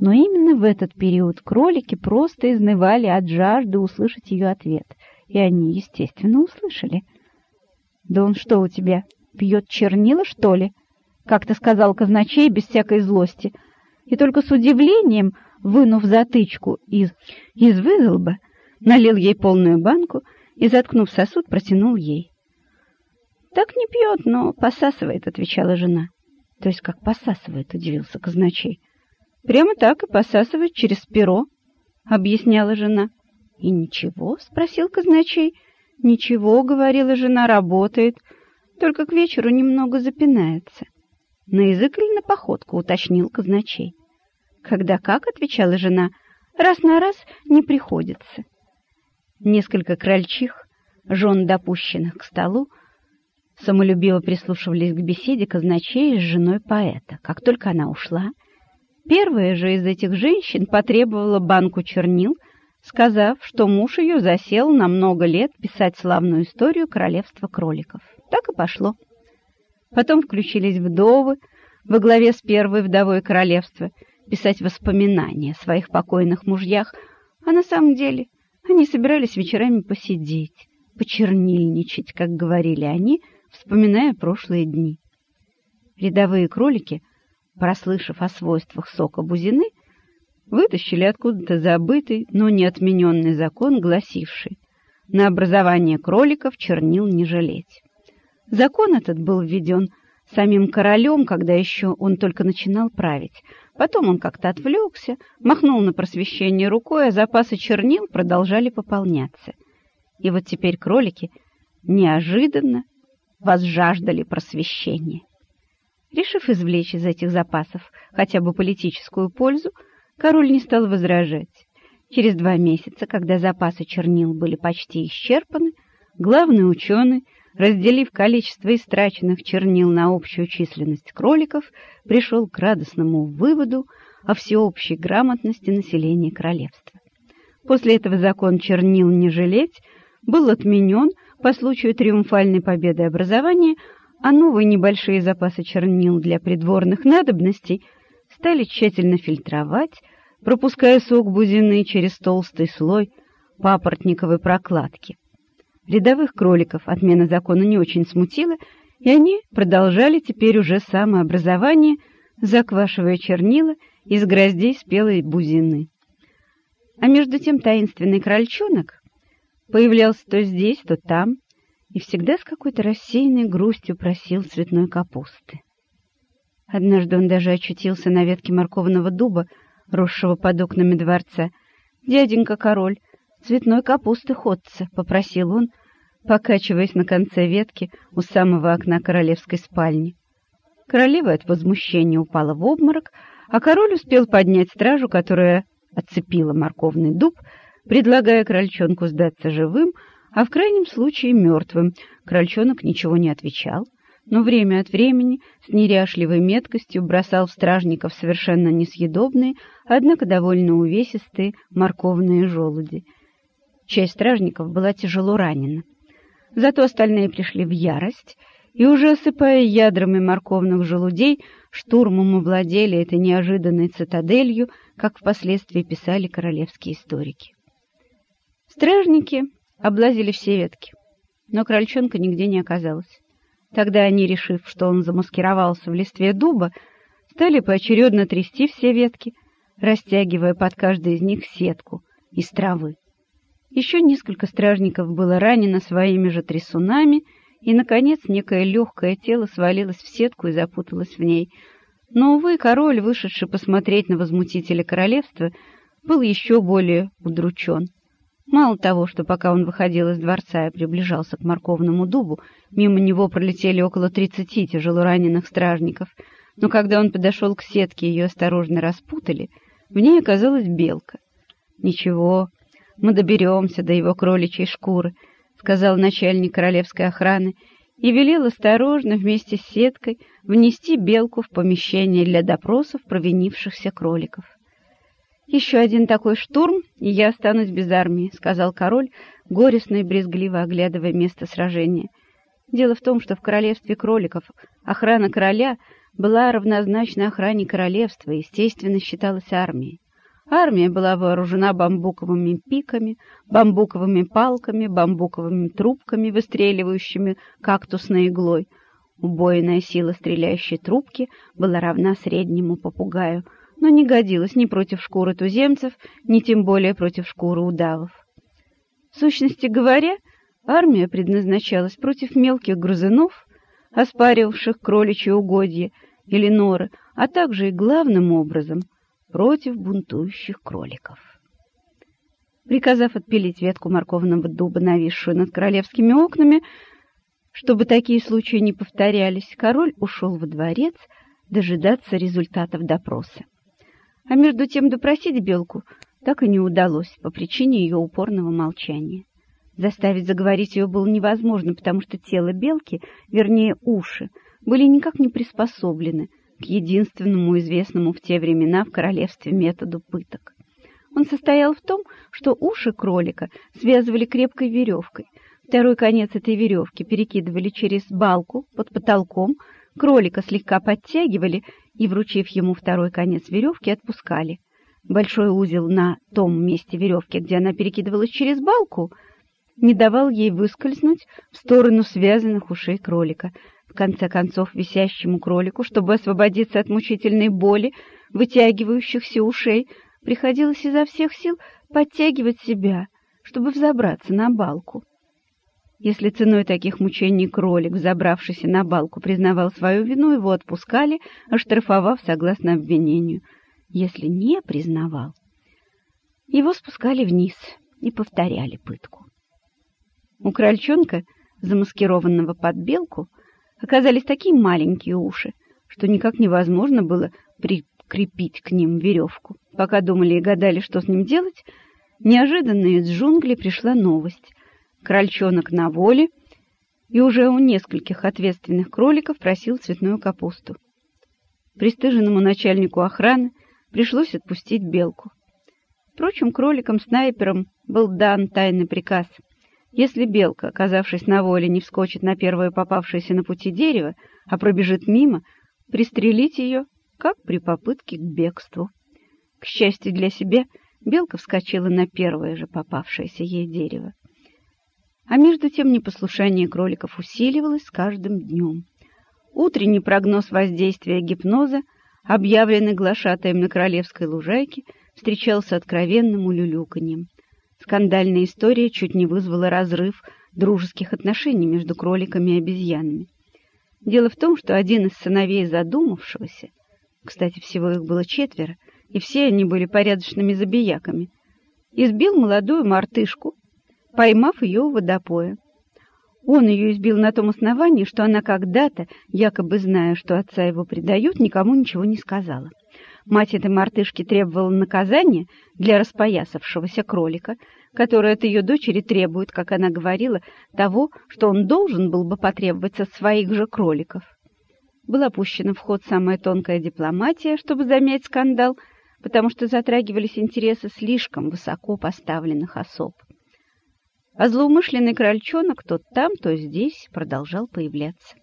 Но именно в этот период кролики просто изнывали от жажды услышать ее ответ, и они, естественно, услышали. «Да он что у тебя, пьет чернила, что ли?» — как-то сказал казначей без всякой злости, и только с удивлением, вынув затычку из, из вызолба, налил ей полную банку и, заткнув сосуд, протянул ей. «Так не пьет, но посасывает», — отвечала жена. «То есть как посасывает?» — удивился казначей. «Прямо так и посасывает через перо», — объясняла жена. «И ничего?» — спросил казначей. «Ничего», — говорила жена, — «работает, только к вечеру немного запинается». «На язык или на походку?» — уточнил казначей. «Когда как?» — отвечала жена. «Раз на раз не приходится». Несколько крольчих, жен допущенных к столу, самолюбиво прислушивались к беседе казначея с женой поэта. Как только она ушла, первая же из этих женщин потребовала банку чернил, сказав, что муж ее засел на много лет писать славную историю королевства кроликов. Так и пошло. Потом включились вдовы во главе с первой вдовой королевства писать воспоминания о своих покойных мужьях, а на самом деле они собирались вечерами посидеть, почернильничать, как говорили они, вспоминая прошлые дни. Рядовые кролики, прослышав о свойствах сока бузины, вытащили откуда-то забытый, но не отмененный закон, гласивший «На образование кроликов чернил не жалеть». Закон этот был введен самим королем, когда еще он только начинал править. Потом он как-то отвлекся, махнул на просвещение рукой, а запасы чернил продолжали пополняться. И вот теперь кролики неожиданно возжаждали просвещения. Решив извлечь из этих запасов хотя бы политическую пользу, король не стал возражать. Через два месяца, когда запасы чернил были почти исчерпаны, главный ученый, разделив количество истраченных чернил на общую численность кроликов, пришел к радостному выводу о всеобщей грамотности населения королевства. После этого закон чернил не жалеть был отменен по случаю триумфальной победы образования, а новые небольшие запасы чернил для придворных надобностей стали тщательно фильтровать, пропуская сок бузины через толстый слой папоротниковой прокладки. Рядовых кроликов отмена закона не очень смутила, и они продолжали теперь уже самообразование, заквашивая чернила из гроздей спелой бузины. А между тем таинственный крольчонок Появлялся то здесь, то там, и всегда с какой-то рассеянной грустью просил цветной капусты. Однажды он даже очутился на ветке морковного дуба, росшего под окнами дворца. «Дяденька король, цветной капусты ходца», — попросил он, покачиваясь на конце ветки у самого окна королевской спальни. Королева от возмущения упала в обморок, а король успел поднять стражу, которая отцепила морковный дуб, предлагая крольчонку сдаться живым, а в крайнем случае мертвым. Крольчонок ничего не отвечал, но время от времени с неряшливой меткостью бросал в стражников совершенно несъедобные, однако довольно увесистые морковные желуди. Часть стражников была тяжело ранена. Зато остальные пришли в ярость и, уже осыпая ядрами морковных желудей, штурмом овладели этой неожиданной цитаделью, как впоследствии писали королевские историки. Стражники облазили все ветки, но крольчонка нигде не оказалось. Тогда они, решив, что он замаскировался в листве дуба, стали поочередно трясти все ветки, растягивая под каждой из них сетку из травы. Еще несколько стражников было ранено своими же трясунами, и, наконец, некое легкое тело свалилось в сетку и запуталось в ней. Но, увы, король, вышедший посмотреть на возмутителя королевства, был еще более удручен — Мало того, что пока он выходил из дворца и приближался к морковному дубу, мимо него пролетели около тридцати тяжелораненых стражников, но когда он подошел к сетке и ее осторожно распутали, в ней оказалась белка. «Ничего, мы доберемся до его кроличьей шкуры», — сказал начальник королевской охраны, и велел осторожно вместе с сеткой внести белку в помещение для допросов провинившихся кроликов. «Еще один такой штурм, и я останусь без армии», — сказал король, горестно и брезгливо оглядывая место сражения. Дело в том, что в королевстве кроликов охрана короля была равнозначна охране королевства и, естественно, считалась армией. Армия была вооружена бамбуковыми пиками, бамбуковыми палками, бамбуковыми трубками, выстреливающими кактусной иглой. Убойная сила стреляющей трубки была равна среднему попугаю, но не годилась ни против шкуры туземцев, ни тем более против шкуры удавов. В сущности говоря, армия предназначалась против мелких грызунов, оспаривавших кроличьи угодья или норы, а также и главным образом — против бунтующих кроликов. Приказав отпилить ветку морковного дуба, нависшую над королевскими окнами, чтобы такие случаи не повторялись, король ушел во дворец дожидаться результатов допроса. А между тем допросить белку так и не удалось по причине ее упорного молчания. Заставить заговорить ее было невозможно, потому что тело белки, вернее уши, были никак не приспособлены к единственному известному в те времена в королевстве методу пыток. Он состоял в том, что уши кролика связывали крепкой веревкой. Второй конец этой веревки перекидывали через балку под потолком, кролика слегка подтягивали и, вручив ему второй конец веревки, отпускали. Большой узел на том месте веревки, где она перекидывалась через балку, не давал ей выскользнуть в сторону связанных ушей кролика — в конце концов, висящему кролику, чтобы освободиться от мучительной боли, вытягивающихся ушей, приходилось изо всех сил подтягивать себя, чтобы взобраться на балку. Если ценой таких мучений кролик, взобравшийся на балку, признавал свою вину, его отпускали, оштрафовав согласно обвинению. Если не признавал, его спускали вниз и повторяли пытку. У крольчонка, замаскированного под белку, оказались такие маленькие уши, что никак невозможно было прикрепить к ним веревку. Пока думали и гадали, что с ним делать, неожиданно из джунглей пришла новость. Крольчонок на воле и уже у нескольких ответственных кроликов просил цветную капусту. Престыженному начальнику охраны пришлось отпустить белку. Впрочем, кроликам-снайперам был дан тайный приказ — если белка, оказавшись на воле, не вскочит на первое попавшееся на пути дерево, а пробежит мимо, пристрелить ее, как при попытке к бегству. К счастью для себя, белка вскочила на первое же попавшееся ей дерево. А между тем непослушание кроликов усиливалось с каждым днем. Утренний прогноз воздействия гипноза, объявленный глашатаем на королевской лужайке, встречался откровенным улюлюканьем — Скандальная история чуть не вызвала разрыв дружеских отношений между кроликами и обезьянами. Дело в том, что один из сыновей задумавшегося, кстати, всего их было четверо, и все они были порядочными забияками, избил молодую мартышку, поймав ее у водопоя. Он ее избил на том основании, что она когда-то, якобы зная, что отца его предают, никому ничего не сказала. Мать этой мартышки требовала наказания для распоясавшегося кролика, который от ее дочери требует, как она говорила, того, что он должен был бы потребовать со своих же кроликов. Была пущена в ход самая тонкая дипломатия, чтобы замять скандал, потому что затрагивались интересы слишком высоко поставленных особ. А злоумышленный крольчонок то там, то здесь продолжал появляться.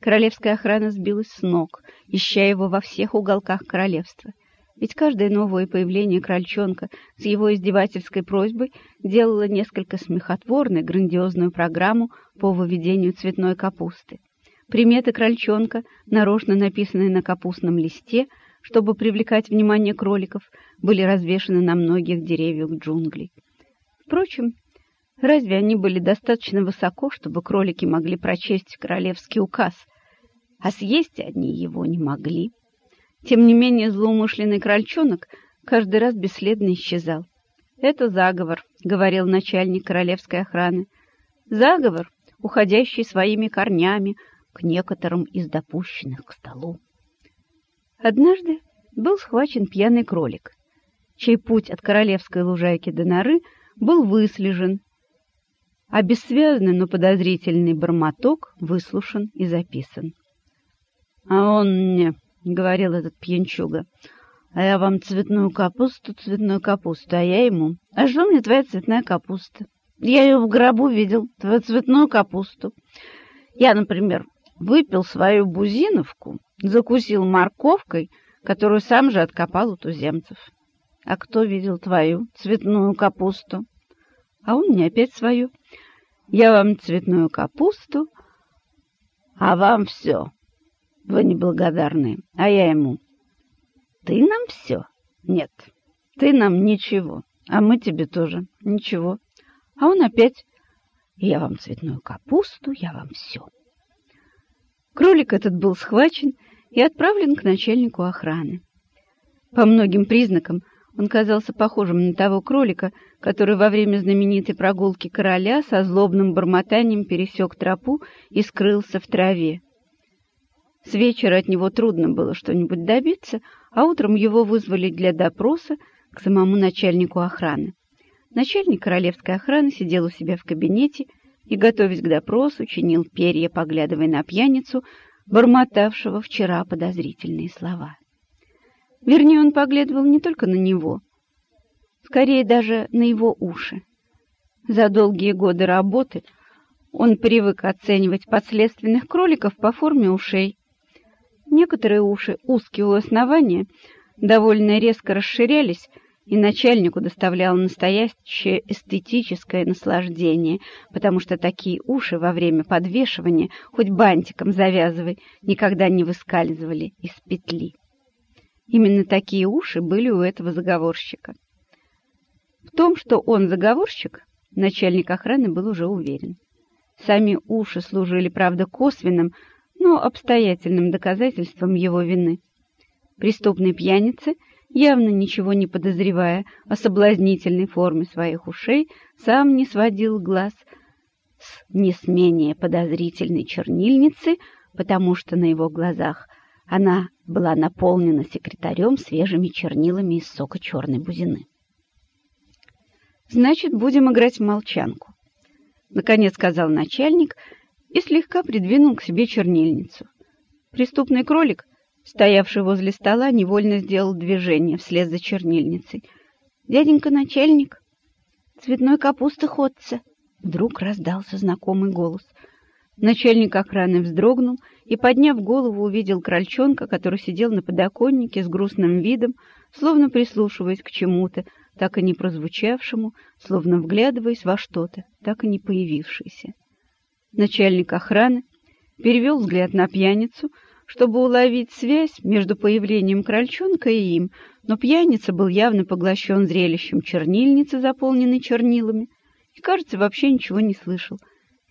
Королевская охрана сбилась с ног, ища его во всех уголках королевства. Ведь каждое новое появление крольчонка с его издевательской просьбой делало несколько смехотворной грандиозную программу по выведению цветной капусты. Приметы крольчонка, нарочно написанные на капустном листе, чтобы привлекать внимание кроликов, были развешаны на многих деревьях джунглей. Впрочем, Разве они были достаточно высоко, чтобы кролики могли прочесть королевский указ, а съесть они его не могли? Тем не менее, злоумышленный крольчонок каждый раз бесследно исчезал. «Это заговор», — говорил начальник королевской охраны. «Заговор, уходящий своими корнями к некоторым из допущенных к столу». Однажды был схвачен пьяный кролик, чей путь от королевской лужайки до норы был выслежен а бессвязный, но подозрительный бормоток выслушан и записан. — А он мне, — говорил этот пьянчуга, — а я вам цветную капусту, цветную капусту, а я ему, а что мне твоя цветная капуста? Я ее в гробу видел, твою цветную капусту. Я, например, выпил свою бузиновку, закусил морковкой, которую сам же откопал у туземцев. А кто видел твою цветную капусту? А он мне опять свою. Я вам цветную капусту, а вам все. Вы неблагодарные. А я ему. Ты нам все? Нет, ты нам ничего. А мы тебе тоже ничего. А он опять. Я вам цветную капусту, я вам все. Кролик этот был схвачен и отправлен к начальнику охраны. По многим признакам он казался похожим на того кролика, который во время знаменитой прогулки короля со злобным бормотанием пересек тропу и скрылся в траве. С вечера от него трудно было что-нибудь добиться, а утром его вызвали для допроса к самому начальнику охраны. Начальник королевской охраны сидел у себя в кабинете и, готовясь к допросу, чинил перья, поглядывая на пьяницу, бормотавшего вчера подозрительные слова. Вернее, он поглядывал не только на него, скорее даже на его уши. За долгие годы работы он привык оценивать подследственных кроликов по форме ушей. Некоторые уши, узкие у основания, довольно резко расширялись, и начальнику доставляло настоящее эстетическое наслаждение, потому что такие уши во время подвешивания, хоть бантиком завязывай, никогда не выскальзывали из петли. Именно такие уши были у этого заговорщика. В том, что он заговорщик, начальник охраны был уже уверен. Сами уши служили, правда, косвенным, но обстоятельным доказательством его вины. Преступный пьяница, явно ничего не подозревая о соблазнительной форме своих ушей, сам не сводил глаз с не менее подозрительной чернильницы, потому что на его глазах она была наполнена секретарем свежими чернилами из сока черной бузины. «Значит, будем играть в молчанку», — наконец сказал начальник и слегка придвинул к себе чернильницу. Преступный кролик, стоявший возле стола, невольно сделал движение вслед за чернильницей. «Дяденька начальник, цветной капусты ходца!» Вдруг раздался знакомый голос — Начальник охраны вздрогнул и, подняв голову, увидел крольчонка, который сидел на подоконнике с грустным видом, словно прислушиваясь к чему-то, так и не прозвучавшему, словно вглядываясь во что-то, так и не появившееся. Начальник охраны перевел взгляд на пьяницу, чтобы уловить связь между появлением крольчонка и им, но пьяница был явно поглощен зрелищем чернильницы, заполненной чернилами, и, кажется, вообще ничего не слышал —